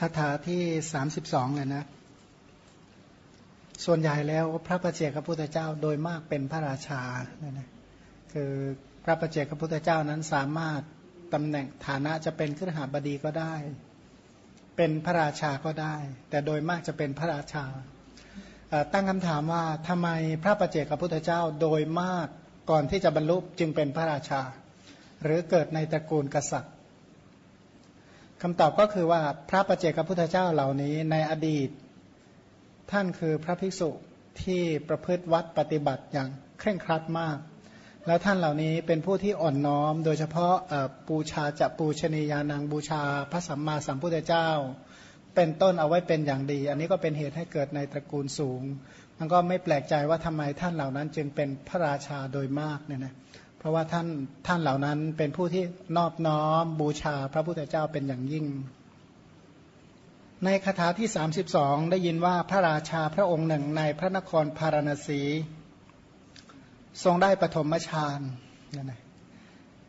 คาถาที่สามสิบสองเลยนะ ส่วนใหญ่แล้วพระประเจกพระพุทธเจ้าโดยมากเป็นพระราชาเนี่ยนะคือพระประเจกพระพุทธเจ้านั้นสามารถตำแหน่งฐานะจะเป็นขึ้นหาบดีก็ได้ เป็นพระราชาก็ได้ แต่โดยมากจะเป็นพระราชา ตั้งคำถามว่าทำไมพระประเจกพระพุทธเจ้าโดยมากก่อนที่จะบรรลุจึงเป็นพระราชา หรือเกิดในตระกูลกษัตริย์ คำตอบก็คือว่าพระประเจกพุทธเจ้าเหล่านี้ในอดีต ท่านคือพระภิกษุที่ประพฤติวัดปฏิบัติอย่างเคร่งครัดมาก แล้วท่านเหล่านี้เป็นผู้ที่อ่อนน้อม โดยเฉพาะปูชาจะปูชนียานังบูชา พระสัมมาสัมพุทธเจ้า เป็นต้นเอาไว้เป็นอย่างดี อันนี้ก็เป็นเหตุให้เกิดในตระกูลสูง มันก็ไม่แปลกใจว่าทำไมท่านเหล่านั้นจึงเป็นพระราชาโดยมากเนี่ยนะ เพราะว่าท่านท่านเหล่านั้นเป็นผู้ที่นอบน้อมบูชาพระพุทธเจ้าเป็นอย่างยิ่ง ในคาถาที่ 32 ได้ยินว่าพระราชาพระองค์หนึ่งในพระนครพาราณสี ทรงได้ปฐมฌานนั่นไง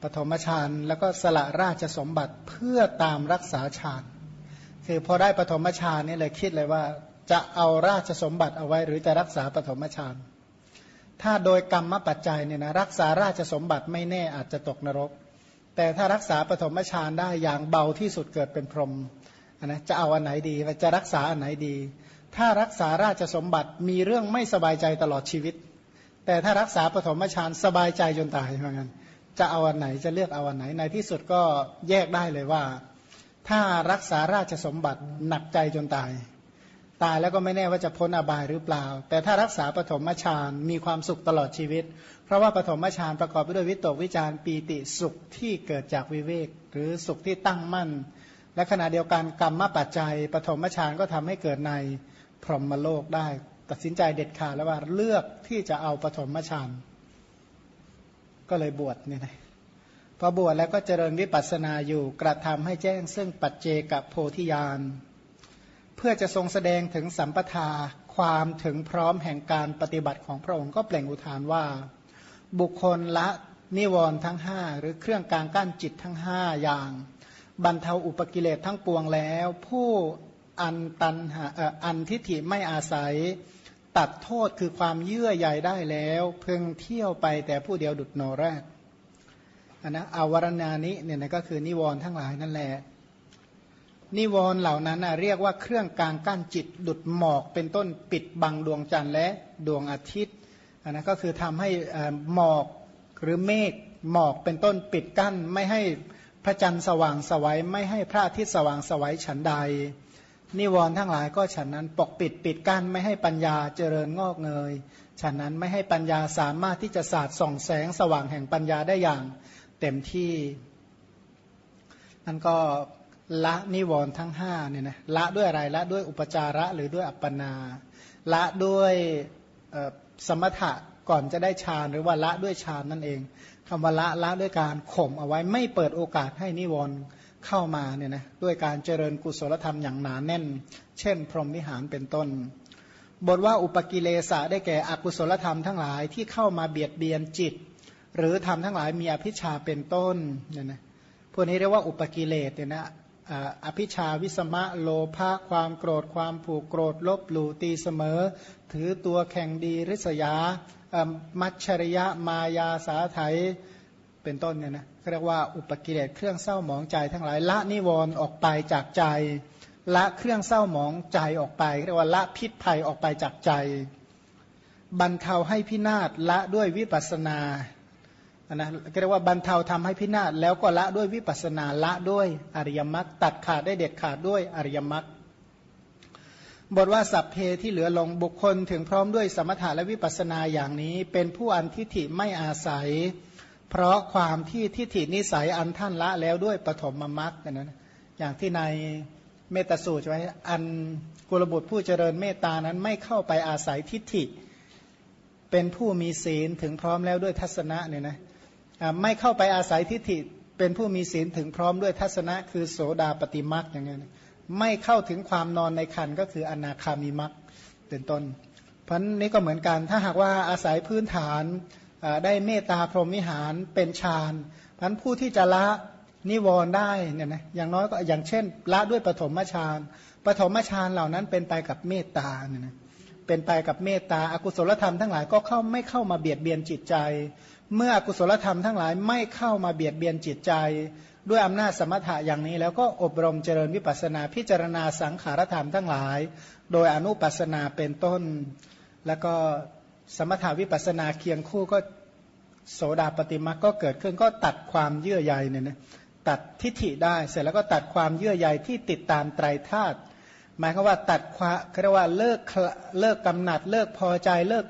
ปฐมฌานแล้วก็สละราชสมบัติเพื่อตามรักษาฌานคือพอได้ปฐมฌานนี่เลยคิดเลยว่าจะเอาราชสมบัติเอาไว้หรือจะรักษาปฐมฌาน ถ้าโดยกรรมปัจจัยเนี่ยนะรักษาราชสมบัติไม่แน่อาจจะตกนรก แต่ถ้ารักษาปฐมฌานได้อย่างเบาที่สุดเกิดเป็นพรหมนะจะเอาอันไหนดีจะรักษาอันไหนดี ถ้ารักษาราชสมบัติมีเรื่องไม่สบายใจตลอดชีวิต แต่ถ้ารักษาปฐมฌานสบายใจจนตายเหมือนกันจะเอาอันไหนจะเลือกเอาอันไหนในที่สุดก็แยกได้เลยว่า ถ้ารักษาราชสมบัติหนักใจจนตาย ตายแล้วก็ไม่แน่ว่าจะพ้นอบายหรือเปล่า แต่ถ้ารักษาปฐมฌานมีความสุขตลอดชีวิต เพราะว่าปฐมฌานประกอบไปด้วยวิตกวิจารปีติสุขที่เกิดจากวิเวก หรือสุขที่ตั้งมั่น และขณะเดียวกันกรรมปัจจัยปฐมฌานก็ทำให้เกิดในพรหมโลกได้ ตัดสินใจเด็ดขาดแล้วว่าเลือกที่จะเอาปฐมฌานก็เลยบวชเนี่ยนะพอบวชแล้วก็เจริญวิปัสสนาอยู่กระทำให้แจ้งซึ่งปัจเจกโพธิญาณ เพื่อจะทรงแสดงถึงสัมปทาความถึงพร้อมแห่งการปฏิบัติของพระองค์ก็เปล่งอุทานว่า บุคคลละนิวรณ์ทั้งห้าหรือเครื่องกลางกั้นจิตทั้งห้าอย่าง บรรเทาอุปกิเลสทั้งปวงแล้ว ผู้อันตันหาอันทิฏฐิไม่อาศัย ตัดโทษคือความเยื่อใยได้แล้วเพึงเที่ยวไปแต่ผู้เดียวดุดโนแรกอันนะอวรณานิเนี่ยนะก็คือนิวรณ์ทั้งหลายนั่นแหละ นิวรณ์เหล่านั้นเรียกว่าเครื่องกลางกั้นจิตดุดหมอกเป็นต้นปิดบังดวงจันทร์และดวงอาทิตย์นะก็คือทำให้หมอกหรือเมฆหมอกเป็นต้นปิดกั้น ไม่ให้พระจันทร์สว่างสวัยไม่ให้พระอาทิตย์สว่างสวัยฉันใด นิวรณ์ทั้งหลายก็ฉันนั้นปกปิดปิดกั้นไม่ให้ปัญญาเจริญงอกเงยฉันนั้นไม่ให้ปัญญาสามารถที่จะสาดส่องแสงสว่างแห่งปัญญาได้อย่างเต็มที่นั่นก็ ละนิวรณ์ทั้งห้าเนี่ยนะละด้วยอะไรละด้วยอุปจาระหรือด้วยอัปปนา ละด้วยสมถะก่อนจะได้ฌานหรือว่าละด้วยฌานนั่นเองคำว่าละละด้วยการข่มเอาไว้ไม่เปิดโอกาสให้นิวรณ์เข้ามาเนี่ยนะด้วยการเจริญกุศลธรรมอย่างหนาแน่น เช่น พรหมวิหารเป็นต้น บทว่าอุปกิเลสะได้แก่อกุศลธรรมทั้งหลายที่เข้ามาเบียดเบียนจิต หรือทำทั้งหลายมีอภิชาเป็นต้นเนี่ยนะพวกนี้เรียกว่าอุปกิเลสเนี่ยนะ อภิชาวิสมะโลภะความโกรธความผูกโกรธลบหลู่ตีเสมอ ถือตัวแข่งดีริษยามัชริยะมายาสาไถเป็นต้นเนี่ยนะเรียกว่าอุปกิเลสเครื่องเศร้าหมองใจทั้งหลายละนิวรณ์ออกไปจากใจ ละเครื่องเศร้าหมองใจออกไป เรียกว่าละพิษภัยออกไปจากใจ บรรเทาให้พินาศละด้วยวิปัสนา นะเรียกว่าบรรเทาทำให้พินาศแล้วก็ละด้วยวิปัสนาละด้วยอริยมรรคตัดขาดได้เด็ดขาดด้วยอริยมรรคบทว่าสัพเพที่เหลือลงบุคคลถึงพร้อมด้วยสมถะและวิปัสนาอย่างนี้ เป็นผู้อันทิฏฐิไม่อาศัย เพราะความที่ทิฏฐินิสัยอันท่านละแล้วด้วยปฐมมรรคนะอย่างที่ในเมตสูตรไว้อันกุลบุตรผู้เจริญเมตตานั้นไม่เข้าไปอาศัยทิฏฐิ เป็นผู้มีศีลถึงพร้อมแล้วด้วยทัศนะเนี่ยนะ ไม่เข้าไปอาศัยทิฏฐิเป็นผู้มีศีลถึงพร้อมด้วยทัศนะคือโสดาปฏิมักอย่างเงี้ยไม่เข้าถึงความนอนในคันก็คืออนาคามีมักเป็นต้น เพราะนี้ก็เหมือนกันถ้าหากว่าอาศัยพื้นฐานได้เมตตาพรหมิหารเป็นฌานพันผู้ที่จะละนิวรณ์ได้เนี่ยนะอย่างน้อยก็อย่างเช่น ละด้วยปฐมฌานปฐมฌานเหล่านั้นเป็นไปกับเมตตาเนี่ยนะ เป็นไปกับเมตตาอากุศลธรรมทั้งหลายก็เข้าไม่เข้ามาเบียดเบียนจิตใจ เมื่ออกุศลธรรมทั้งหลายไม่เข้ามาเบียดเบียนจิตใจ ด้วยอำนาจสมถะอย่างนี้ แล้วก็อบรมเจริญวิปัสนาพิจารณาสังขารธรรมทั้งหลาย โดยอนุปัสนาเป็นต้น แล้วก็สมถาวิปัสนาเคียงคู่ก็โสดาปฏิมาก็เกิดขึ้นก็ตัดความเยื่อใยเนี่ยนะตัดทิฏฐิได้เสร็จแล้วก็ตัดความเยื่อใยที่ติดตามไตรธาตุ หมายความว่าตัดความเรียกว่าเลิกเลิกกำหนัด เลิกพอใจเลิก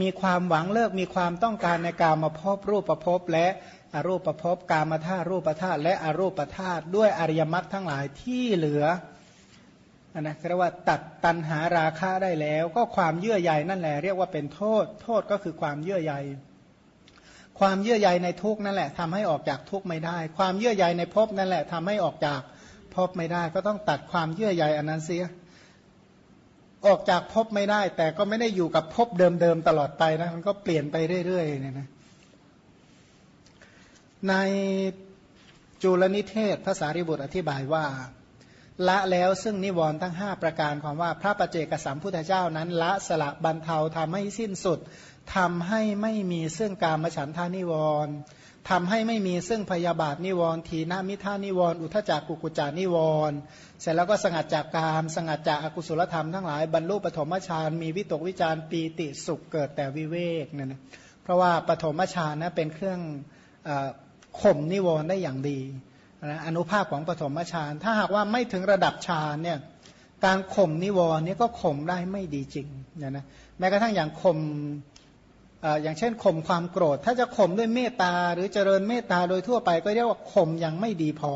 มีความหวังเลิกมีความต้องการในการมาพบรูปประพบและอรูปประพบกามธาตุรูปธาตุและอรูปธาตุด้วยอริยมรรคทั้งหลายที่เหลือนะเรียกว่าตัดตันหาราคะได้แล้ว ก็ความเยื่อใยนั่นแหละเรียกว่าเป็นโทษ โทษก็คือความเยื่อใย ความเยื่อใยในทุกนั่นแหละทำให้ออกจากทุกไม่ได้ ความเยื่อใยในภพนั่นแหละทำให้ออกจาก ภพไม่ได้ ก็ต้องตัดความเยื่อใยอันนั้นเสีย ออกจากภพไม่ได้ แต่ก็ไม่ได้อยู่กับภพเดิมๆตลอดไปนะมันก็เปลี่ยนไปเรื่อยๆเนี่ยนะในจุลนิเทศภาษาริบุตรอธิบายว่า ละแล้วซึ่งนิวรณ์ทั้ง 5 ประการความว่าพระประเจกสัมพุทธเจ้านั้น ละสละบรรเทาทำให้สิ้นสุดทำให้ไม่มีซึ่งการมฉันทานิวรณ์ ทำให้ไม่มีซึ่งพยาบาทนิวรณ์ทีนามิท่านิวรณ์อุทจักกุกุจานิวรณ์เสร็จแล้วก็สงัดจากกาม สงัดจากอากุศลธรรมทั้งหลายบรรลุปฐมฌานมีวิตกวิจารปีติสุขเกิดแต่วิเวกเนี่ยนะเพราะว่าปฐมฌานนะเป็นเครื่องข่มนิวรณ์ได้อย่างดีนะอนุภาพของปฐมฌานถ้าหากว่าไม่ถึงระดับฌานเนี่ยการข่มนิวรณ์นี่ก็ข่มได้ไม่ดีจริงเนี่ยนะแม้กระทั่งอย่างข่ม อย่างเช่นข่มความโกรธ ถ้าจะข่มด้วยเมตตาหรือเจริญเมตตาโดยทั่วไปก็เรียกว่าข่มยังไม่ดีพอ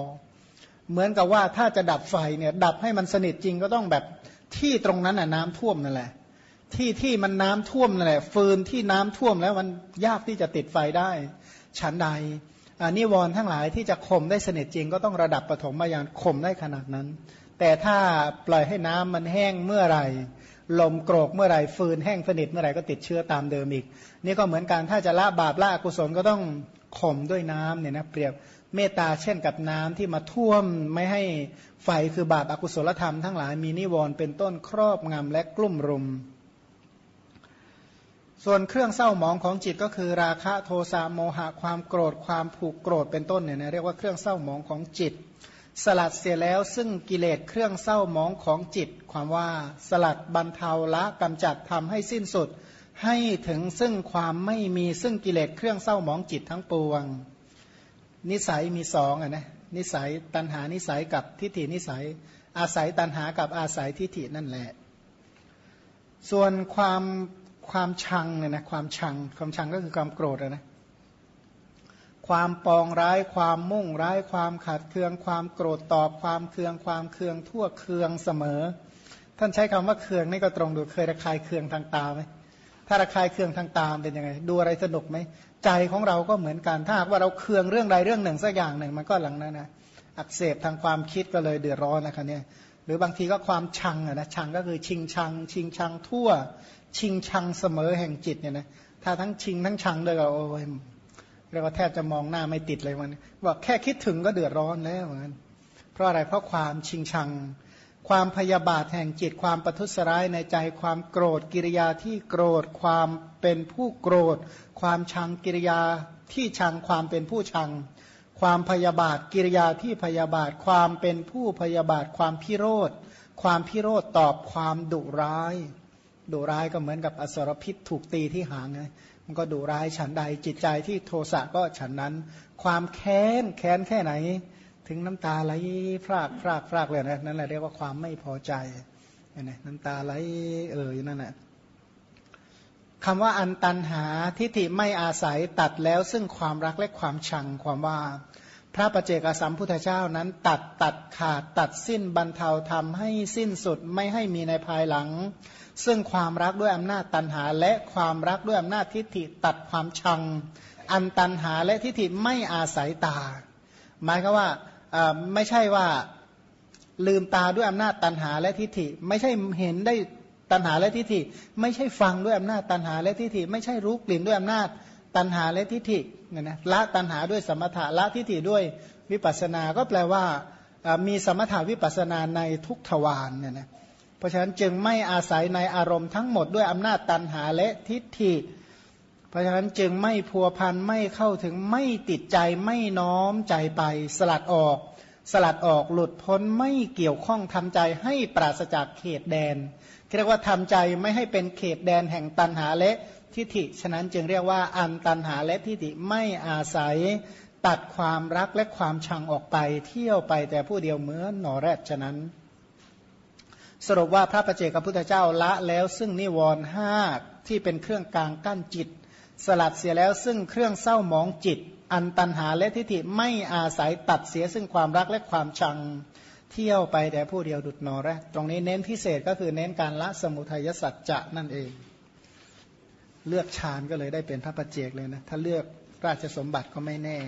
เหมือนกับว่าถ้าจะดับไฟเนี่ยดับให้มันสนิทจริงก็ต้องแบบที่ตรงนั้นน่ะน้ำท่วมนั่นแหละ ที่ที่มันน้ำท่วมนั่นแหละฟืนที่น้ำท่วมแล้วมันยากที่จะติดไฟได้ฉันใดนิวรณ์ทั้งหลายที่จะข่มได้สนิทจริง ก็ต้องระดับปฐมมาอย่างข่มได้ขนาดนั้น แต่ถ้าปล่อยให้น้ำมันแห้งเมื่อไหร่ ลมโกรกเมื่อไหร่ฟืนแห้งสนิทเมื่อไหร่ก็ติดเชื้อตามเดิมอีก นี่ก็เหมือนกันถ้าจะละบาปละอกุศลก็ต้องข่มด้วยน้ำเนี่ยนะเปรียบเมตตาเช่นกับน้ำที่มาท่วมไม่ให้ไฟคือบาปอากุศลธรรมทั้งหลายมีนิวรณ์เป็นต้นครอบงำและกลุ่มรุม ส่วนเครื่องเศร้าหมองของจิตก็คือราคะโทสะโมหะความโกรธความผูกโกรธเป็นต้นเนี่ยนะเรียกว่าเครื่องเศร้าหมองของจิต สลัดเสียแล้วซึ่งกิเลสเครื่องเศร้ามองของจิต ความว่าสลัดบรรเทาละกำจัดทำให้สิ้นสุด ให้ถึงซึ่งความไม่มีซึ่งกิเลสเครื่องเศร้ามองจิตทั้งปวง นิสัยมีสองอะนะนิสัยตันหานิสัยกับทิฏฐินิสัย อาศัยตันหากับอาศัยทิฏฐินั่นแหละ ส่วนความความชังเนี่ยนะความชังความชังก็คือความโกรธนะ ความปองร้าย ความมุ่งร้าย ความขัดเคือง ความโกรธตอบ ความเคือง ความเคืองทั่วเคืองเสมอ ท่านใช้คำว่าเคืองนี่ก็ตรงดูเคยระคายเคืองทางตาไหมถ้าระคายเคืองทางตาเป็นยังไง ดูอะไรสนุกไหมใจของเราก็เหมือนกัน ถ้าหากว่าเราเคืองเรื่องใดเรื่องหนึ่งสักอย่างหนึ่ง มันก็หลังนั้นนะอักเสบทางความคิดก็เลยเดือดร้อนนะคะเนี่ยหรือบางทีก็ความชังนะชังก็คือชิงชัง ชิงชังทั่ว ชิงชังเสมอแห่งจิตเนี่ยนะถ้าทั้งชิงทั้งชังเลยก็โอ้ย เรียกว่าแทบจะมองหน้าไม่ติดเลยมันบอกแค่คิดถึงก็เดือดร้อนแล้วเหมือนเพราะอะไรเพราะความชิงชัง ความพยาบาทแห่งจิตความประทุษร้ายในใจความโกรธกิริยาที่โกรธความเป็นผู้โกรธ ความชังกิริยาที่ชังความเป็นผู้ชัง ความพยาบาทกิริยาที่พยาบาท ความเป็นผู้พยาบาท ความพิโรธความพิโรธตอบความดุร้ายดุร้ายก็เหมือนกับอสรพิษถูกตีที่หางไง มันก็ดุร้ายฉันใดจิตใจที่โทสะก็ฉันนั้น ความแค้นแค้นแค่ไหน ถึงน้ำตาไหลพรากพรากพรากเลยนะนั่นแหละเรียกว่าความไม่พอใจนะน้ำตาไหลเอออยู่นั่นแหละคำว่าอันตันหาทิฏฐิไม่อาศัยตัดแล้วซึ่งความรักและความชังความว่า พระประเจกสัมพุทธเจ้านั้น ตัดตัดขาดตัดสิ้นบรรเทาทำให้สิ้นสุดไม่ให้มีในภายหลัง ซึ่งความรักด้วยอำนาจตันหา และความรักด้วยอำนาจทิฏฐิตัดความชัง อันตันหาและทิฏฐิไม่อาศัยตา หมายก็ว่าไม่ใช่ว่าลืมตาด้วยอำนาจตันหาและทิฏฐิ ไม่ใช่เห็นได้ตันหาและทิฏฐิ ไม่ใช่ฟังด้วยอำนาจตันหาและทิฏฐิ ไม่ใช่รู้กลิ่นด้วยอำนาจตันหาและทิฏฐิเนี่ยนะละตัณหาด้วยสมถะละทิฏฐิด้วยวิปัสสนา ก็แปลว่ามีสมถาวิปัสสนาในทุกทวารเนี่ยนะ เพราะฉะนั้นจึงไม่อาศัยในอารมณ์ทั้งหมดด้วยอำนาจตันหาและทิฏฐิ เพราะฉะนั้นจึงไม่พัวพันไม่เข้าถึงไม่ติดใจไม่น้อมใจไป สลัดออก สลัดออกหลุดพ้นไม่เกี่ยวข้องทำใจให้ปราศจากเขตแดนเรียกว่าทำใจไม่ให้เป็นเขตแดนแห่งตันหาและทิฏฐิ ฉะนั้นจึงเรียกว่าอันตันหาและทิฏฐิไม่อาศัยตัดความรักและความชังออกไป เที่ยวไปแต่ผู้เดียวเหมือนหนอแรดฉะนั้น สรุปว่าพระประเจกับพุทธเจ้าละแล้วซึ่งนิวรณ์ห้าที่เป็นเครื่องกลางกั้นจิต สลัดเสียแล้วซึ่งเครื่องเศร้าหมองจิต อันตันหาและทิฏฐิไม่อาศัยตัดเสียซึ่งความรักและความชังเที่ยวไปแต่ผู้เดียวดุดนอแรตรงนี้เน้นพิเศษก็คือเน้นการละสมุทัยสัจจะนั่นเอง เลือกฌานก็เลยได้เป็นพระประเจกเลยนะถ้าเลือกราชสมบัติก็ไม่แน่